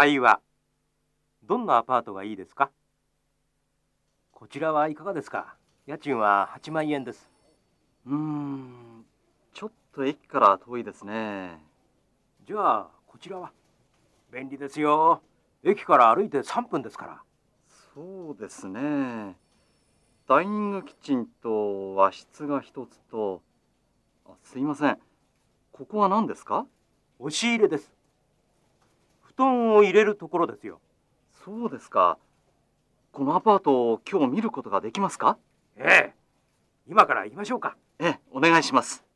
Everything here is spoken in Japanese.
会話。どんなアパートがいいですか？こちらはいかがですか？家賃は8万円です。うーん、ちょっと駅から遠いですね。じゃあこちらは？便利ですよ。駅から歩いて3分ですから。そうですね。ダイニングキッチンと和室が一つと、あすいません。ここは何ですか？押し入れですを入れるところですよそうですか。このアパートを今日見ることができますか？ええ今から行きましょうかええ、お願いします。